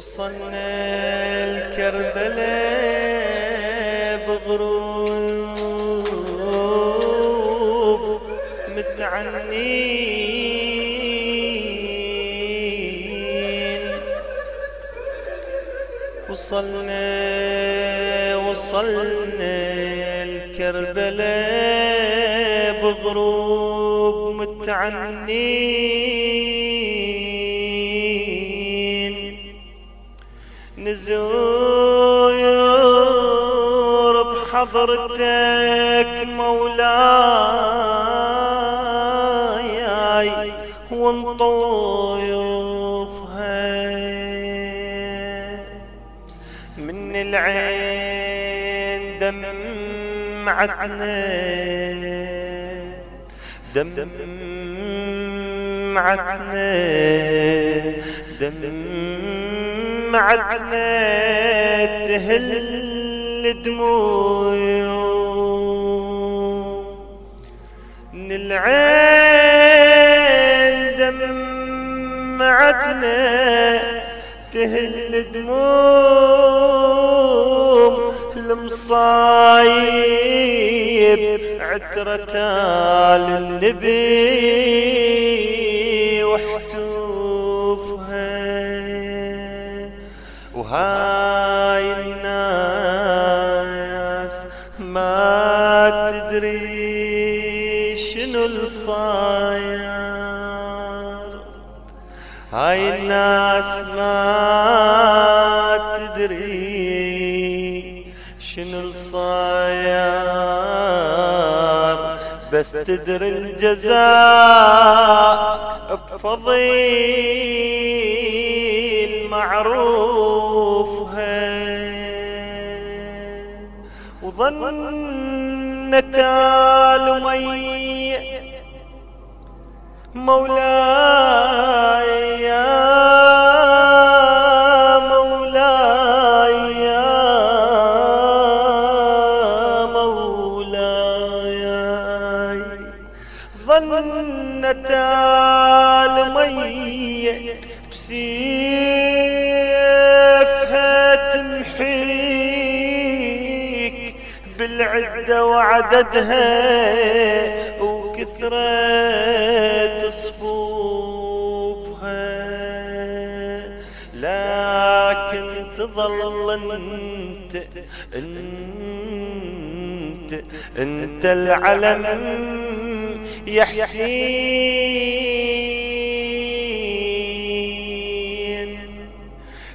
وصلنا الكربلاء بغروب متعنين. وصلنا وصلنا الكربلاء بغروب متعنين. نزور بحضرتك مولاي ونطوفها من العين دمعتنا دمعتنا. دمعتنا تهل دموع من العين دمعتنا تهل دموع المصايب عترة للنبي. وهاي الناس ما تدري شنو الصاير. هاي الناس ما تدري شنو الصاير. بس تدري الجزاء بفضيل معروف وظنت المي مولاي يا مولاي يا مولاي. ظنت المي بسيفها بالعدة وعددها وكثرة صفوفها لكن تظل أنت أنت أنت العلم يا حسين.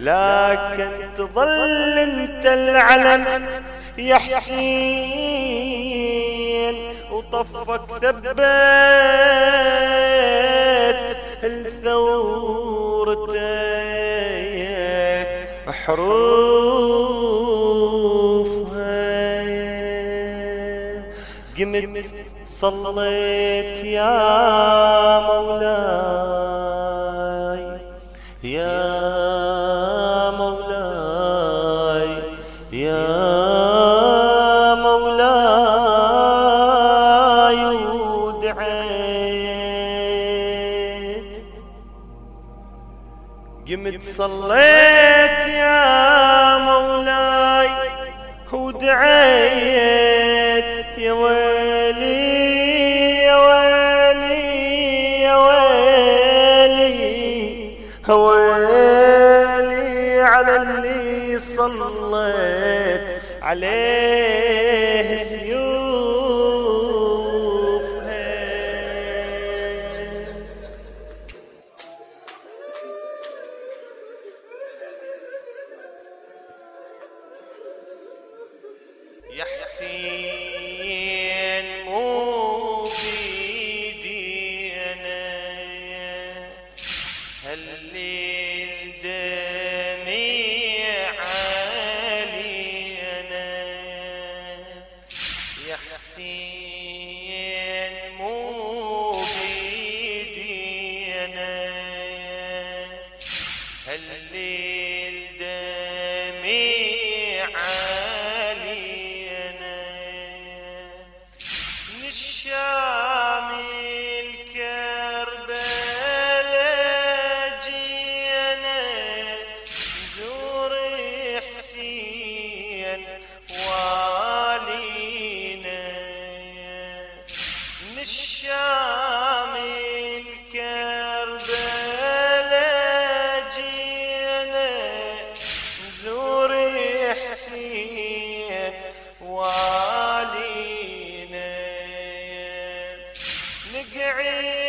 لكن تظل أنت العلم يا حسين وطفك ثبت الثورتك حروفها قمت صليت يا مولاي قمت صليت يا مولاي ودعيت يا ويلي يا ويلي يا ويلي ويلي على اللي صليت عليه هالليل Yeah.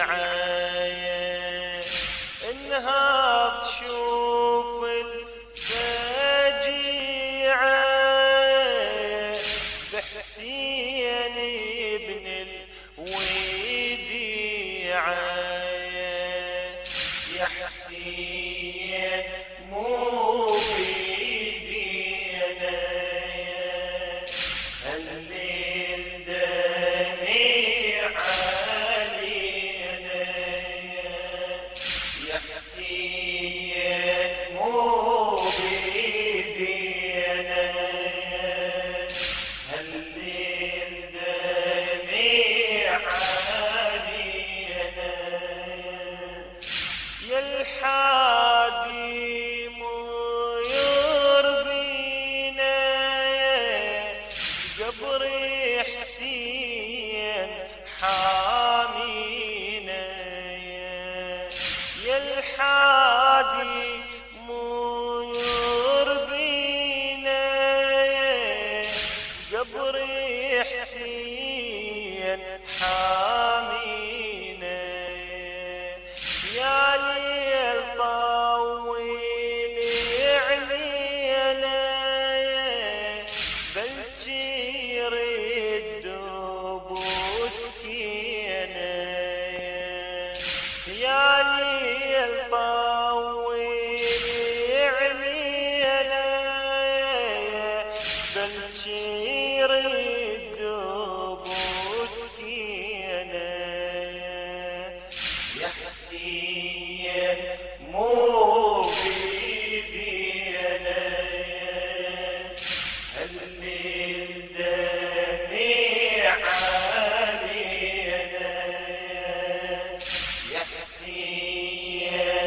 الوديعة انهض يا يا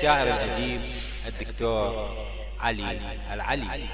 الشاعر الأديب الدكتور علي العلي.